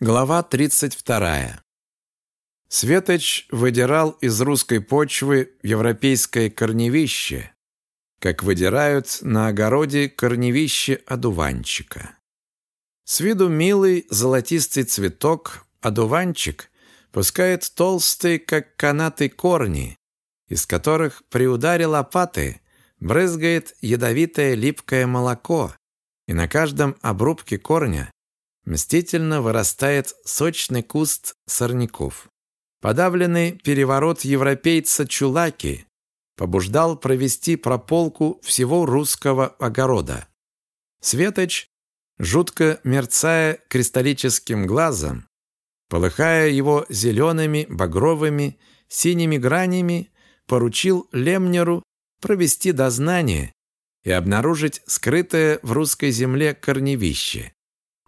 Глава 32. Светоч выдирал из русской почвы европейское корневище, как выдирают на огороде корневище одуванчика. С виду милый золотистый цветок, одуванчик пускает толстые, как канаты, корни, из которых при ударе лопаты брызгает ядовитое липкое молоко, и на каждом обрубке корня мстительно вырастает сочный куст сорняков. Подавленный переворот европейца Чулаки побуждал провести прополку всего русского огорода. Светоч, жутко мерцая кристаллическим глазом, полыхая его зелеными, багровыми, синими гранями, поручил Лемнеру провести дознание и обнаружить скрытое в русской земле корневище.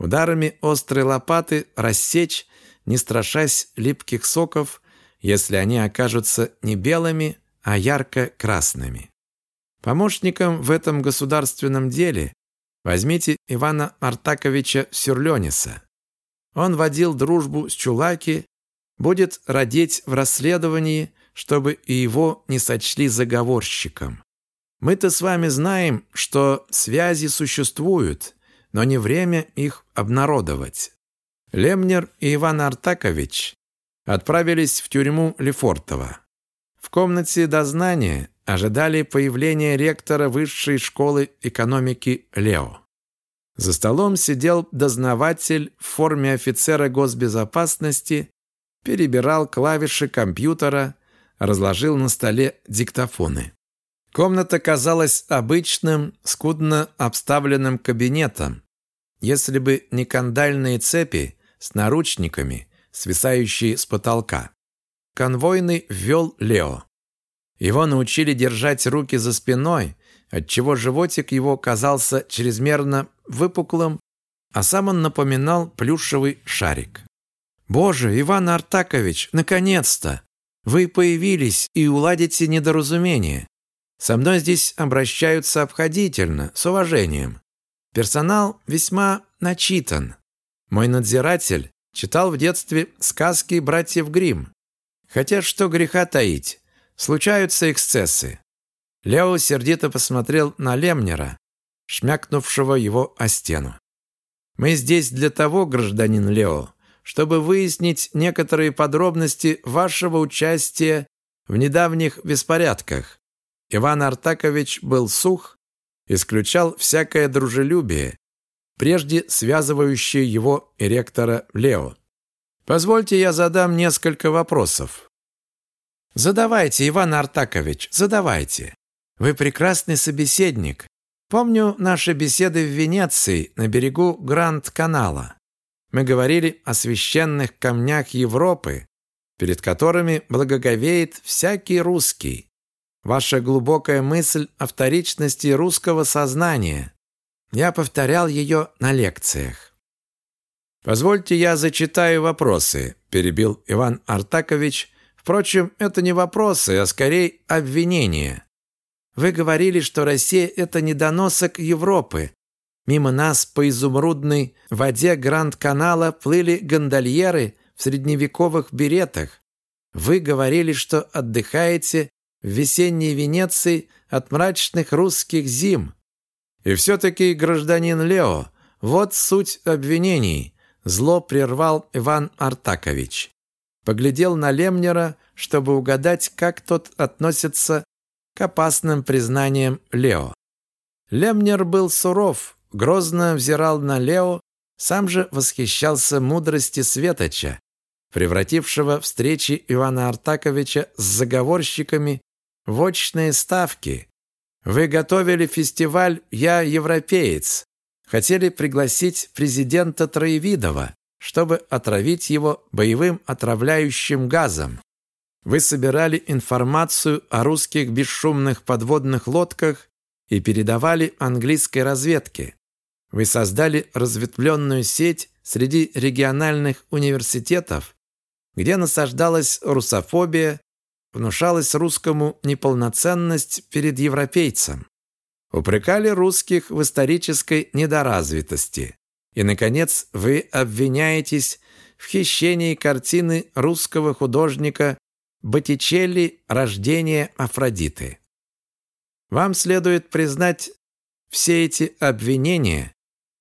Ударами острой лопаты рассечь, не страшась липких соков, если они окажутся не белыми, а ярко-красными. Помощником в этом государственном деле возьмите Ивана Артаковича Сюрлениса. Он водил дружбу с Чулаки, будет родить в расследовании, чтобы и его не сочли заговорщиком. Мы-то с вами знаем, что связи существуют, но не время их обнародовать. Лемнер и Иван Артакович отправились в тюрьму Лефортово. В комнате дознания ожидали появления ректора Высшей школы экономики Лео. За столом сидел дознаватель в форме офицера госбезопасности, перебирал клавиши компьютера, разложил на столе диктофоны. Комната казалась обычным, скудно обставленным кабинетом, если бы не кандальные цепи с наручниками, свисающие с потолка. Конвойный ввел Лео. Его научили держать руки за спиной, отчего животик его казался чрезмерно выпуклым, а сам он напоминал плюшевый шарик. «Боже, Иван Артакович, наконец-то! Вы появились и уладите недоразумение. Со мной здесь обращаются обходительно, с уважением. Персонал весьма начитан. Мой надзиратель читал в детстве сказки братьев Гримм. Хотя что греха таить, случаются эксцессы. Лео сердито посмотрел на Лемнера, шмякнувшего его о стену. «Мы здесь для того, гражданин Лео, чтобы выяснить некоторые подробности вашего участия в недавних беспорядках. Иван Артакович был сух, исключал всякое дружелюбие, прежде связывающее его и ректора Лео. Позвольте я задам несколько вопросов. Задавайте, Иван Артакович, задавайте. Вы прекрасный собеседник. Помню наши беседы в Венеции на берегу Гранд-канала. Мы говорили о священных камнях Европы, перед которыми благоговеет всякий русский. Ваша глубокая мысль о вторичности русского сознания. Я повторял ее на лекциях. «Позвольте я зачитаю вопросы», – перебил Иван Артакович. «Впрочем, это не вопросы, а скорее обвинения. Вы говорили, что Россия – это недоносок Европы. Мимо нас по изумрудной воде Гранд-канала плыли гондольеры в средневековых беретах. Вы говорили, что отдыхаете в весенней Венеции от мрачных русских зим. И все-таки, гражданин Лео, вот суть обвинений, зло прервал Иван Артакович. Поглядел на Лемнера, чтобы угадать, как тот относится к опасным признаниям Лео. Лемнер был суров, грозно взирал на Лео, сам же восхищался мудрости Светоча, превратившего встречи Ивана Артаковича с заговорщиками Вочные ставки. Вы готовили фестиваль «Я европеец». Хотели пригласить президента Троевидова, чтобы отравить его боевым отравляющим газом. Вы собирали информацию о русских бесшумных подводных лодках и передавали английской разведке. Вы создали разветвленную сеть среди региональных университетов, где насаждалась русофобия внушалась русскому неполноценность перед европейцем. Упрекали русских в исторической недоразвитости. И, наконец, вы обвиняетесь в хищении картины русского художника Боттичелли «Рождение Афродиты». Вам следует признать все эти обвинения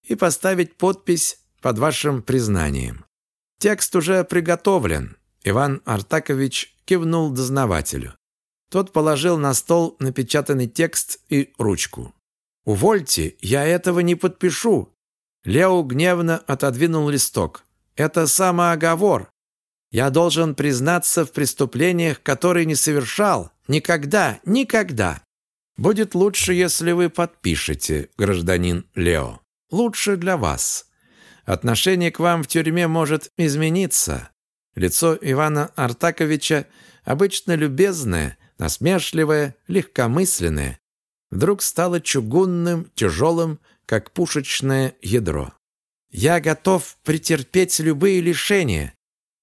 и поставить подпись под вашим признанием. Текст уже приготовлен. Иван Артакович кивнул дознавателю. Тот положил на стол напечатанный текст и ручку. «Увольте, я этого не подпишу!» Лео гневно отодвинул листок. «Это самооговор. Я должен признаться в преступлениях, которые не совершал. Никогда, никогда. Будет лучше, если вы подпишете, гражданин Лео. Лучше для вас. Отношение к вам в тюрьме может измениться. Лицо Ивана Артаковича обычно любезное, насмешливое, легкомысленное, вдруг стало чугунным, тяжелым, как пушечное ядро. Я готов претерпеть любые лишения.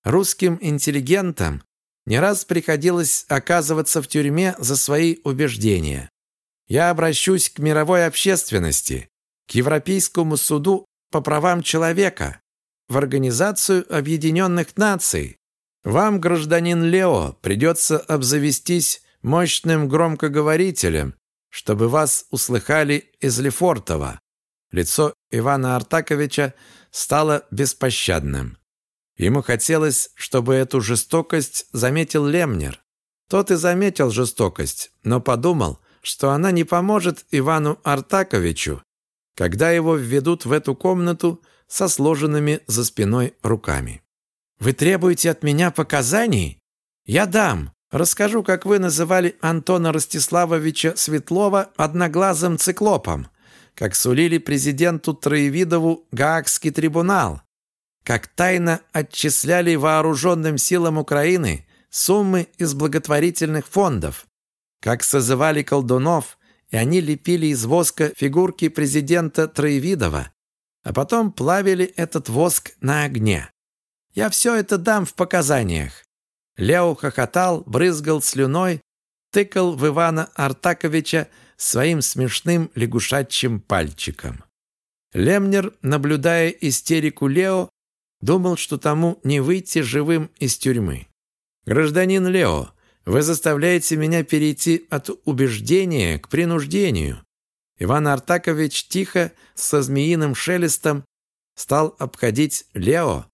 Русским интеллигентам не раз приходилось оказываться в тюрьме за свои убеждения. Я обращусь к мировой общественности, к Европейскому суду по правам человека, в Организацию Объединенных Наций. Вам, гражданин Лео, придется обзавестись мощным громкоговорителем, чтобы вас услыхали из Лефортова. Лицо Ивана Артаковича стало беспощадным. Ему хотелось, чтобы эту жестокость заметил Лемнер. Тот и заметил жестокость, но подумал, что она не поможет Ивану Артаковичу, когда его введут в эту комнату со сложенными за спиной руками. «Вы требуете от меня показаний? Я дам. Расскажу, как вы называли Антона Ростиславовича Светлова одноглазым циклопом, как сулили президенту Троевидову Гаагский трибунал, как тайно отчисляли вооруженным силам Украины суммы из благотворительных фондов, как созывали колдунов, и они лепили из воска фигурки президента Троевидова, а потом плавили этот воск на огне. Я все это дам в показаниях. Лео хохотал, брызгал слюной, тыкал в Ивана Артаковича своим смешным лягушачьим пальчиком. Лемнер, наблюдая истерику Лео, думал, что тому не выйти живым из тюрьмы. «Гражданин Лео, вы заставляете меня перейти от убеждения к принуждению. Иван Артакович тихо, со змеиным шелестом, стал обходить Лео,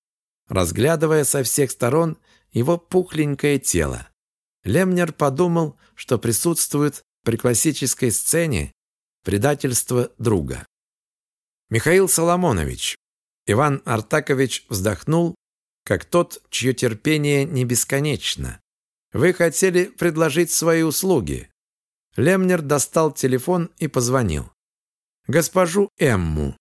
разглядывая со всех сторон его пухленькое тело. Лемнер подумал, что присутствует при классической сцене предательство друга. Михаил Соломонович. Иван Артакович вздохнул, как тот, чье терпение не бесконечно. Вы хотели предложить свои услуги. Лемнер достал телефон и позвонил. «Госпожу Эмму».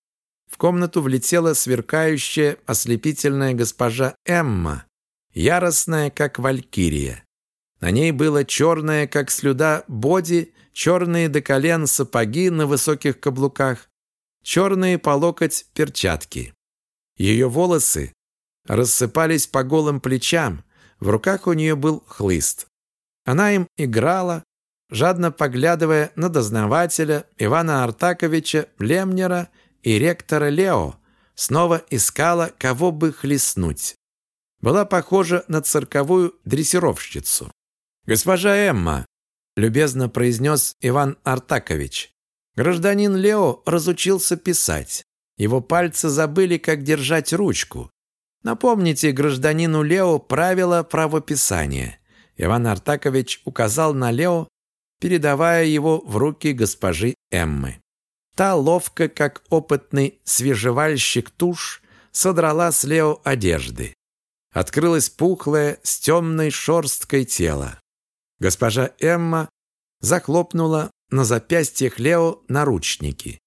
В комнату влетела сверкающая, ослепительная госпожа Эмма, яростная, как валькирия. На ней было черное, как слюда, боди, черные до колен сапоги на высоких каблуках, черные по локоть перчатки. Ее волосы рассыпались по голым плечам, в руках у нее был хлыст. Она им играла, жадно поглядывая на дознавателя Ивана Артаковича Лемнера и ректора Лео, снова искала, кого бы хлестнуть. Была похожа на цирковую дрессировщицу. «Госпожа Эмма», — любезно произнес Иван Артакович, гражданин Лео разучился писать. Его пальцы забыли, как держать ручку. Напомните гражданину Лео правила правописания. Иван Артакович указал на Лео передавая его в руки госпожи Эммы. Та ловко, как опытный свежевальщик тушь, содрала с Лео одежды. Открылось пухлое с темной шорсткой тело. Госпожа Эмма захлопнула на запястьях Лео наручники,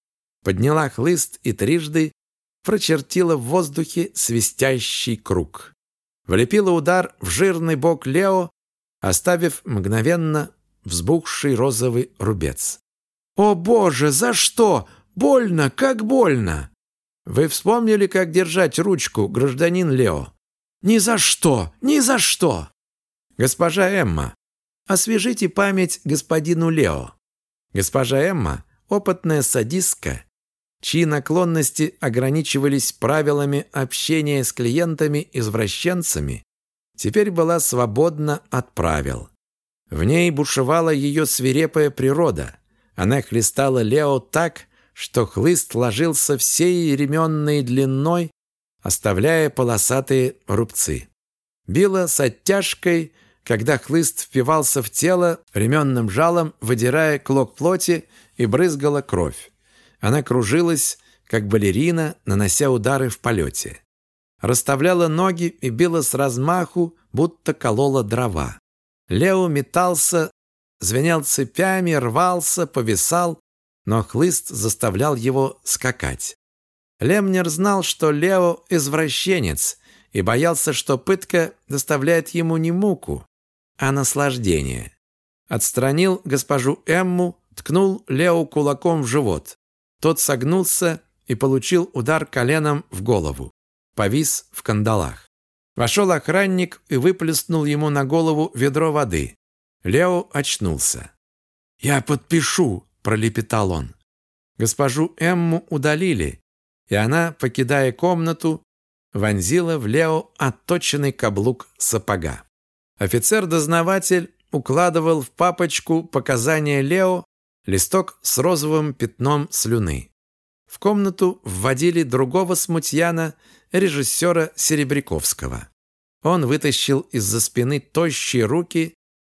подняла хлыст и трижды прочертила в воздухе свистящий круг. Влепила удар в жирный бок Лео, оставив мгновенно взбухший розовый рубец. «О, Боже, за что? Больно, как больно!» «Вы вспомнили, как держать ручку, гражданин Лео?» «Ни за что! Ни за что!» «Госпожа Эмма, освежите память господину Лео». Госпожа Эмма, опытная садистка, чьи наклонности ограничивались правилами общения с клиентами-извращенцами, теперь была свободна от правил. В ней бушевала ее свирепая природа. Она хлестала Лео так, что хлыст ложился всей ременной длиной, оставляя полосатые рубцы. Била с оттяжкой, когда хлыст впивался в тело ременным жалом, выдирая клок плоти и брызгала кровь. Она кружилась, как балерина, нанося удары в полете. Расставляла ноги и била с размаху, будто колола дрова. Лео метался, звенел цепями, рвался, повисал, но хлыст заставлял его скакать. Лемнер знал, что Лео – извращенец, и боялся, что пытка доставляет ему не муку, а наслаждение. Отстранил госпожу Эмму, ткнул Лео кулаком в живот. Тот согнулся и получил удар коленом в голову. Повис в кандалах. Вошел охранник и выплеснул ему на голову ведро воды. Лео очнулся. «Я подпишу», – пролепетал он. Госпожу Эмму удалили, и она, покидая комнату, вонзила в Лео отточенный каблук сапога. Офицер-дознаватель укладывал в папочку показания Лео листок с розовым пятном слюны. В комнату вводили другого смутьяна, режиссера Серебряковского. Он вытащил из-за спины тощие руки,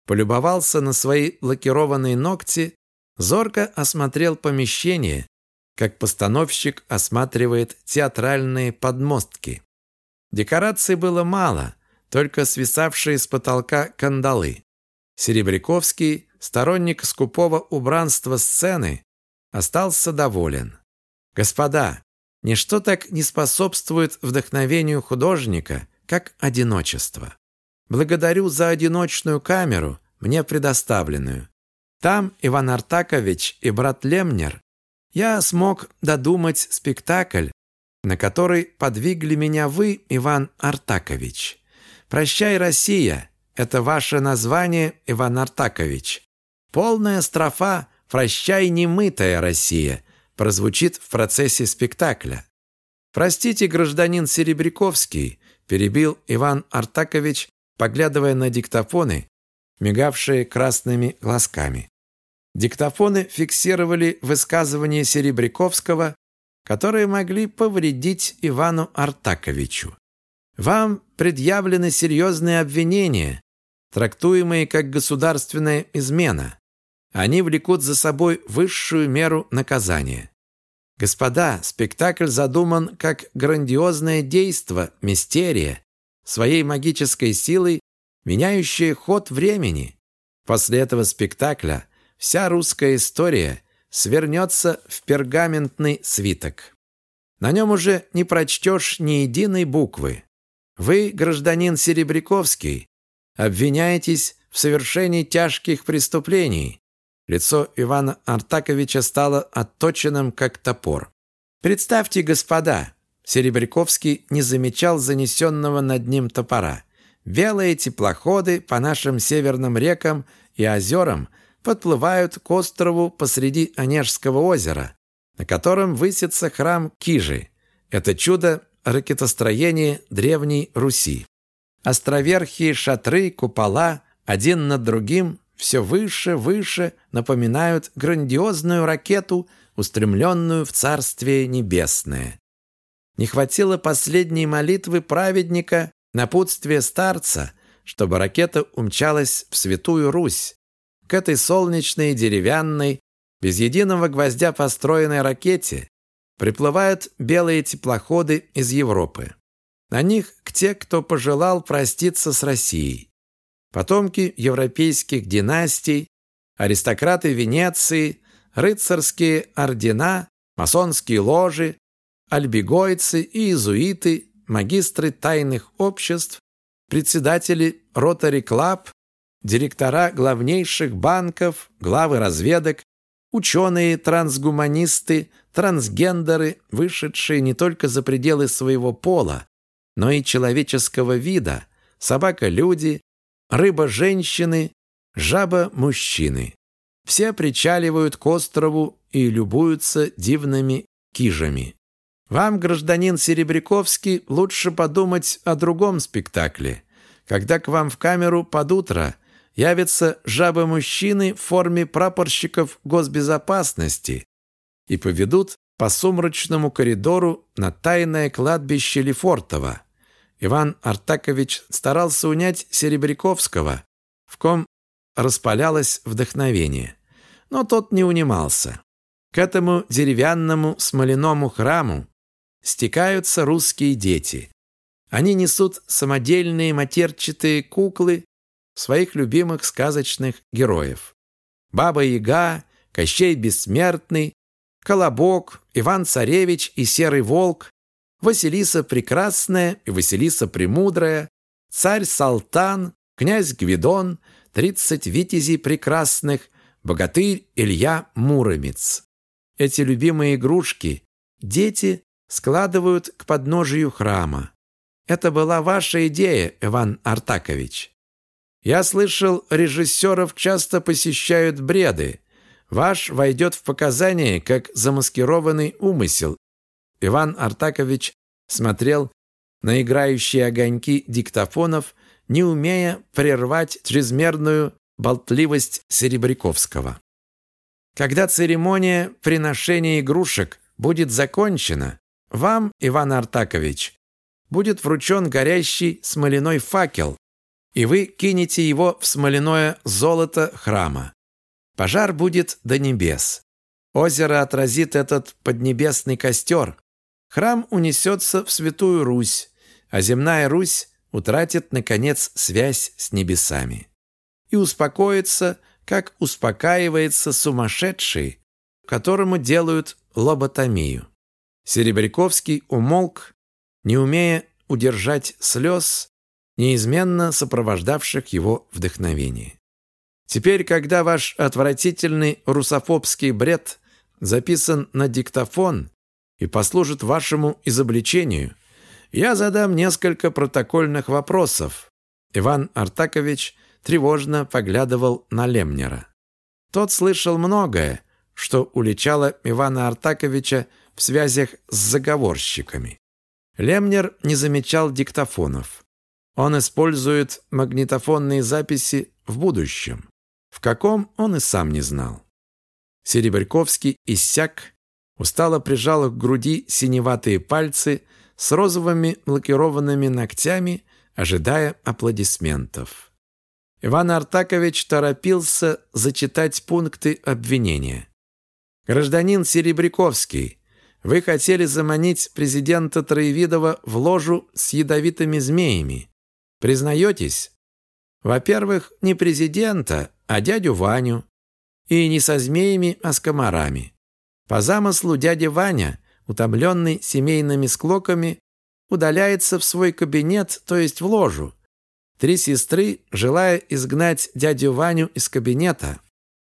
полюбовался на свои лакированные ногти, зорко осмотрел помещение, как постановщик осматривает театральные подмостки. Декораций было мало, только свисавшие с потолка кандалы. Серебряковский сторонник скупого убранства сцены, остался доволен. Господа, ничто так не способствует вдохновению художника, как одиночество. Благодарю за одиночную камеру, мне предоставленную. Там Иван Артакович и брат Лемнер я смог додумать спектакль, на который подвигли меня вы, Иван Артакович. «Прощай, Россия» — это ваше название, Иван Артакович. Полная строфа «Прощай, немытая Россия» прозвучит в процессе спектакля. «Простите, гражданин Серебряковский», перебил Иван Артакович, поглядывая на диктофоны, мигавшие красными глазками. Диктофоны фиксировали высказывания Серебряковского, которые могли повредить Ивану Артаковичу. Вам предъявлены серьезные обвинения, трактуемые как государственная измена. Они влекут за собой высшую меру наказания. Господа, спектакль задуман как грандиозное действо, мистерия, своей магической силой, меняющая ход времени. После этого спектакля вся русская история свернется в пергаментный свиток. На нем уже не прочтешь ни единой буквы. Вы, гражданин Серебряковский, обвиняетесь в совершении тяжких преступлений, Лицо Ивана Артаковича стало отточенным, как топор. «Представьте, господа!» Серебряковский не замечал занесенного над ним топора. Белые теплоходы по нашим северным рекам и озерам подплывают к острову посреди Онежского озера, на котором высится храм Кижи. Это чудо ракетостроения Древней Руси. Островерхие шатры, купола, один над другим все выше, выше напоминают грандиозную ракету, устремленную в Царствие Небесное. Не хватило последней молитвы праведника, напутствия старца, чтобы ракета умчалась в Святую Русь, к этой солнечной, деревянной, без единого гвоздя построенной ракете приплывают белые теплоходы из Европы. На них к те, кто пожелал проститься с Россией. Потомки европейских династий, аристократы Венеции, рыцарские ордена, масонские ложи, альбегойцы и иезуиты, магистры тайных обществ, председатели Rotary Club, директора главнейших банков, главы разведок, ученые, трансгуманисты, трансгендеры, вышедшие не только за пределы своего пола, но и человеческого вида, собака-люди, рыба женщины, жаба мужчины. Все причаливают к острову и любуются дивными кижами. Вам, гражданин Серебряковский, лучше подумать о другом спектакле, когда к вам в камеру под утро явятся жабы-мужчины в форме прапорщиков госбезопасности и поведут по сумрачному коридору на тайное кладбище Лефортово. Иван Артакович старался унять Серебряковского, в ком распалялось вдохновение. Но тот не унимался. К этому деревянному смоляному храму стекаются русские дети. Они несут самодельные матерчатые куклы своих любимых сказочных героев. Баба-Яга, Кощей Бессмертный, Колобок, Иван-Царевич и Серый Волк, Василиса Прекрасная и Василиса Премудрая, Царь Салтан, Князь Гвидон, тридцать витязей прекрасных, Богатырь Илья Муромец. Эти любимые игрушки дети складывают к подножию храма. Это была ваша идея, Иван Артакович. Я слышал, режиссеров часто посещают бреды. Ваш войдет в показания как замаскированный умысел. Иван Артакович смотрел на играющие огоньки диктофонов, не умея прервать чрезмерную болтливость Серебряковского. Когда церемония приношения игрушек будет закончена, вам, Иван Артакович, будет вручен горящий смоляной факел, и вы кинете его в смоляное золото храма. Пожар будет до небес. Озеро отразит этот поднебесный костер. Храм унесется в Святую Русь, а земная Русь утратит, наконец, связь с небесами. И успокоится, как успокаивается сумасшедший, которому делают лоботомию. Серебряковский умолк, не умея удержать слез, неизменно сопровождавших его вдохновение. Теперь, когда ваш отвратительный русофобский бред записан на диктофон и послужит вашему изобличению, я задам несколько протокольных вопросов. Иван Артакович тревожно поглядывал на Лемнера. Тот слышал многое, что уличало Ивана Артаковича в связях с заговорщиками. Лемнер не замечал диктофонов. Он использует магнитофонные записи в будущем. В каком он и сам не знал. Серебряковский иссяк, устало прижал к груди синеватые пальцы с розовыми лакированными ногтями, ожидая аплодисментов. Иван Артакович торопился зачитать пункты обвинения. «Гражданин Серебряковский, вы хотели заманить президента Троевидова в ложу с ядовитыми змеями. Признаетесь? Во-первых, не президента, а дядю Ваню. И не со змеями, а с комарами. По замыслу дядя Ваня, утомленный семейными склоками, удаляется в свой кабинет, то есть в ложу. Три сестры, желая изгнать дядю Ваню из кабинета,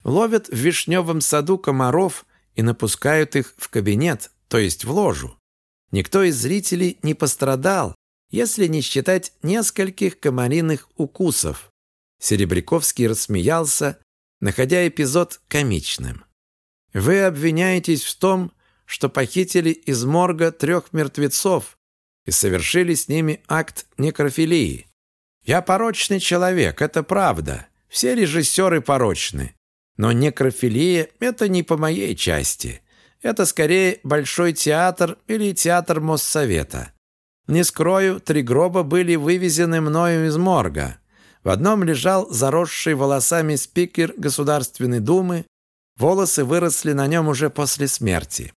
ловят в вишневом саду комаров и напускают их в кабинет, то есть в ложу. Никто из зрителей не пострадал, если не считать нескольких комариных укусов. Серебряковский рассмеялся, находя эпизод комичным. «Вы обвиняетесь в том, что похитили из морга трех мертвецов и совершили с ними акт некрофилии. Я порочный человек, это правда. Все режиссеры порочны. Но некрофилия – это не по моей части. Это скорее Большой театр или театр Моссовета. Не скрою, три гроба были вывезены мною из морга. В одном лежал заросший волосами спикер Государственной Думы, волосы выросли на нем уже после смерти.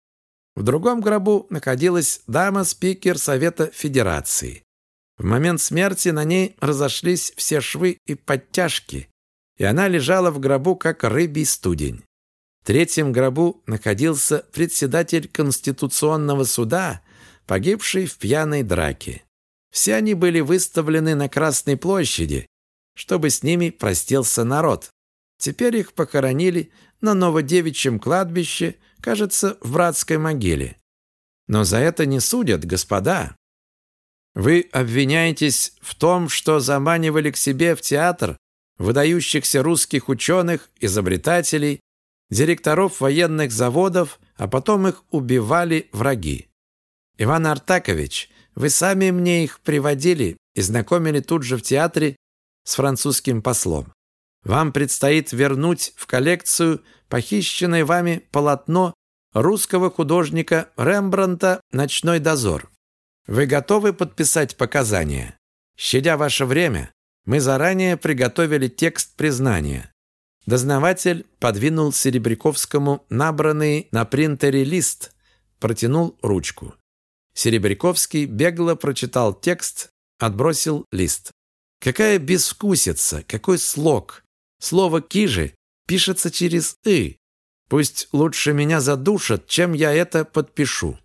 В другом гробу находилась дама-спикер Совета Федерации. В момент смерти на ней разошлись все швы и подтяжки, и она лежала в гробу, как рыбий студень. В третьем гробу находился председатель Конституционного суда, погибший в пьяной драке. Все они были выставлены на Красной площади, чтобы с ними простился народ. Теперь их похоронили на Новодевичьем кладбище, кажется, в братской могиле. Но за это не судят, господа. Вы обвиняетесь в том, что заманивали к себе в театр выдающихся русских ученых, изобретателей, директоров военных заводов, а потом их убивали враги. Иван Артакович, вы сами мне их приводили и знакомили тут же в театре с французским послом. Вам предстоит вернуть в коллекцию похищенное вами полотно русского художника Рембранта «Ночной дозор». Вы готовы подписать показания? Щадя ваше время, мы заранее приготовили текст признания. Дознаватель подвинул Серебряковскому набранный на принтере лист, протянул ручку. Серебряковский бегло прочитал текст, отбросил лист. Какая безвкусица, какой слог. Слово «кижи» пишется через «и». Пусть лучше меня задушат, чем я это подпишу.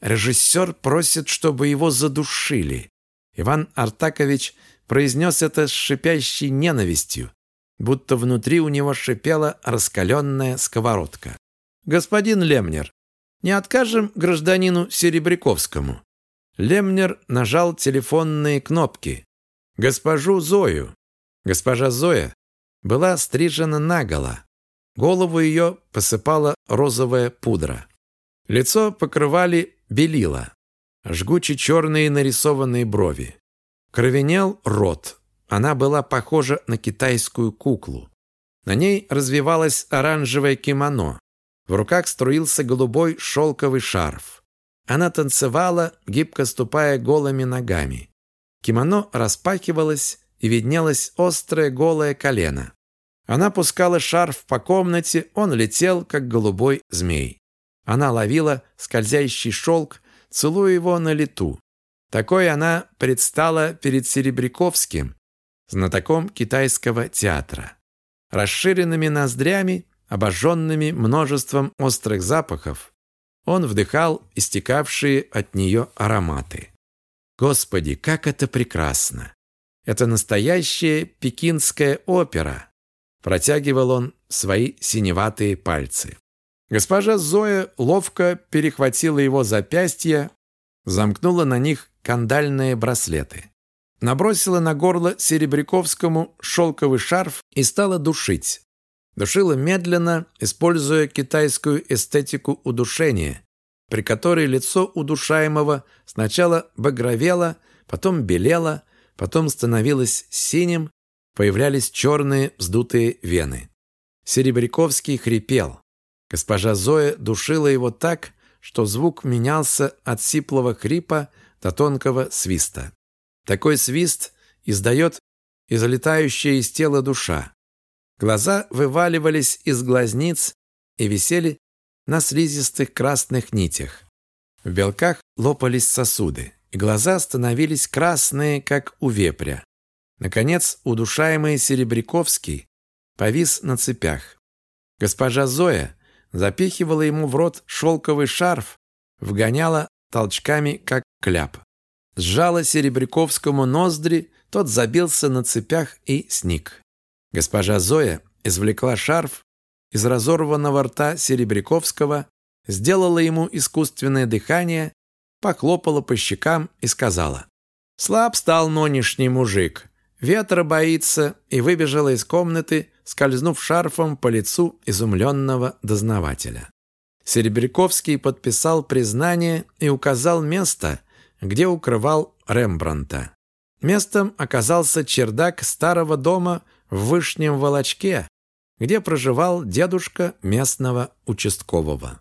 Режиссер просит, чтобы его задушили. Иван Артакович произнес это с шипящей ненавистью, будто внутри у него шипела раскаленная сковородка. «Господин Лемнер, не откажем гражданину Серебряковскому». Лемнер нажал телефонные кнопки. «Госпожу Зою». Госпожа Зоя была стрижена наголо. Голову ее посыпала розовая пудра. Лицо покрывали белила, жгуче черные нарисованные брови. Кровенел рот. Она была похожа на китайскую куклу. На ней развивалось оранжевое кимоно. В руках струился голубой шелковый шарф. Она танцевала, гибко ступая голыми ногами. Кимоно распахивалось, и виднелось острое голое колено. Она пускала шарф по комнате, он летел, как голубой змей. Она ловила скользящий шелк, целуя его на лету. Такой она предстала перед Серебряковским, знатоком китайского театра. Расширенными ноздрями, обожженными множеством острых запахов, он вдыхал истекавшие от нее ароматы. Господи, как это прекрасно! Это настоящая пекинская опера. Протягивал он свои синеватые пальцы. Госпожа Зоя ловко перехватила его запястья, замкнула на них кандальные браслеты. Набросила на горло Серебряковскому шелковый шарф и стала душить. Душила медленно, используя китайскую эстетику удушения, при которой лицо удушаемого сначала багровело, потом белело, потом становилось синим, появлялись черные вздутые вены. Серебряковский хрипел. Госпожа Зоя душила его так, что звук менялся от сиплого хрипа до тонкого свиста. Такой свист издает излетающая из тела душа. Глаза вываливались из глазниц и висели на слизистых красных нитях. В белках лопались сосуды, и глаза становились красные, как у вепря. Наконец, удушаемый Серебряковский повис на цепях. Госпожа Зоя запихивала ему в рот шелковый шарф, вгоняла толчками, как кляп. Сжала Серебряковскому ноздри, тот забился на цепях и сник. Госпожа Зоя извлекла шарф из разорванного рта Серебряковского, сделала ему искусственное дыхание, похлопала по щекам и сказала «Слаб стал нонешний мужик, ветра боится» и выбежала из комнаты, скользнув шарфом по лицу изумленного дознавателя. Серебряковский подписал признание и указал место, где укрывал Рембранта. Местом оказался чердак старого дома в Вышнем Волочке, где проживал дедушка местного участкового.